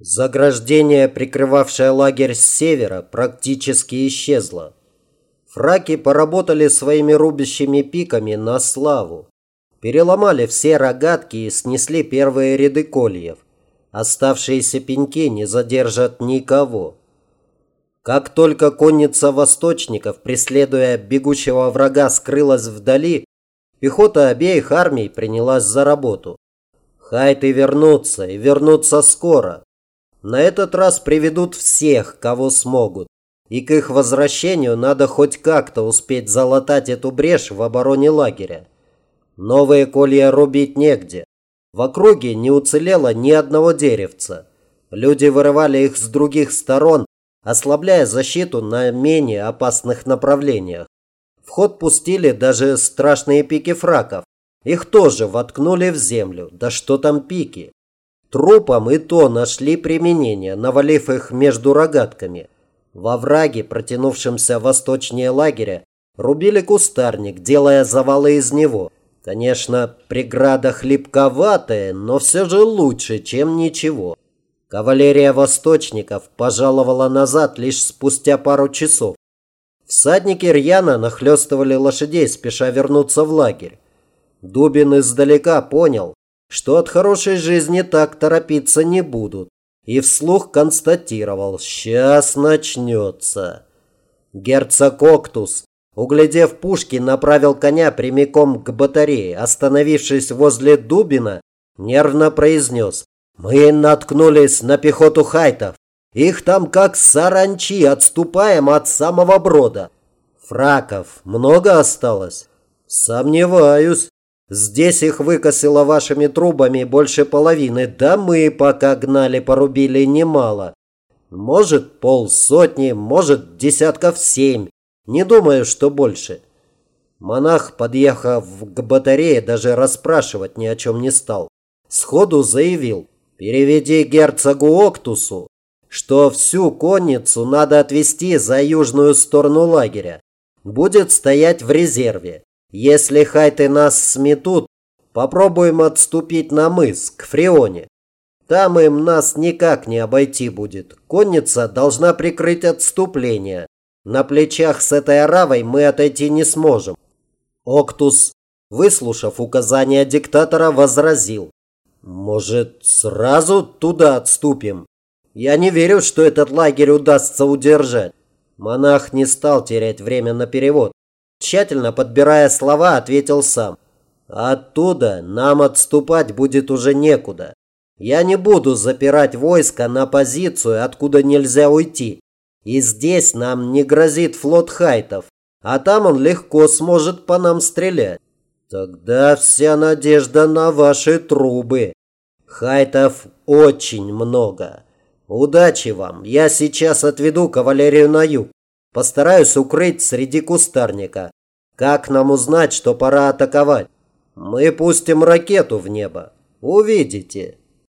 Заграждение, прикрывавшее лагерь с севера, практически исчезло. Фраки поработали своими рубящими пиками на славу. Переломали все рогатки и снесли первые ряды кольев. Оставшиеся пеньки не задержат никого. Как только конница восточников, преследуя бегущего врага, скрылась вдали, пехота обеих армий принялась за работу. Хайты вернутся, и вернутся скоро. На этот раз приведут всех, кого смогут. И к их возвращению надо хоть как-то успеть залатать эту брешь в обороне лагеря. Новые колья рубить негде. В округе не уцелело ни одного деревца. Люди вырывали их с других сторон, ослабляя защиту на менее опасных направлениях. В ход пустили даже страшные пики фраков. Их тоже воткнули в землю. Да что там пики? Трупам и то нашли применение, навалив их между рогатками. Во враге, протянувшемся восточнее лагеря, рубили кустарник, делая завалы из него. Конечно, преграда хлипковатая, но все же лучше, чем ничего. Кавалерия восточников пожаловала назад лишь спустя пару часов. Всадники рьяно нахлестывали лошадей, спеша вернуться в лагерь. Дубин издалека понял, что от хорошей жизни так торопиться не будут, и вслух констатировал «Сейчас начнется». Герцог Октус, углядев пушки, направил коня прямиком к батарее. Остановившись возле Дубина, нервно произнес «Мы наткнулись на пехоту хайтов. Их там как саранчи, отступаем от самого брода. Фраков много осталось?» «Сомневаюсь. Здесь их выкосило вашими трубами больше половины, да мы пока гнали порубили немало. Может, полсотни, может, десятков семь. Не думаю, что больше. Монах, подъехав к батарее, даже расспрашивать ни о чем не стал. Сходу заявил, переведи герцогу Октусу, что всю конницу надо отвести за южную сторону лагеря. Будет стоять в резерве. Если хайты нас сметут, попробуем отступить на мыс, к Фреоне. Там им нас никак не обойти будет. Конница должна прикрыть отступление. На плечах с этой оравой мы отойти не сможем. Октус, выслушав указания диктатора, возразил. Может, сразу туда отступим? Я не верю, что этот лагерь удастся удержать. Монах не стал терять время на перевод. Тщательно подбирая слова, ответил сам. Оттуда нам отступать будет уже некуда. Я не буду запирать войско на позицию, откуда нельзя уйти. И здесь нам не грозит флот хайтов, а там он легко сможет по нам стрелять. Тогда вся надежда на ваши трубы. Хайтов очень много. Удачи вам. Я сейчас отведу кавалерию на юг. Постараюсь укрыть среди кустарника. Как нам узнать, что пора атаковать? Мы пустим ракету в небо. Увидите.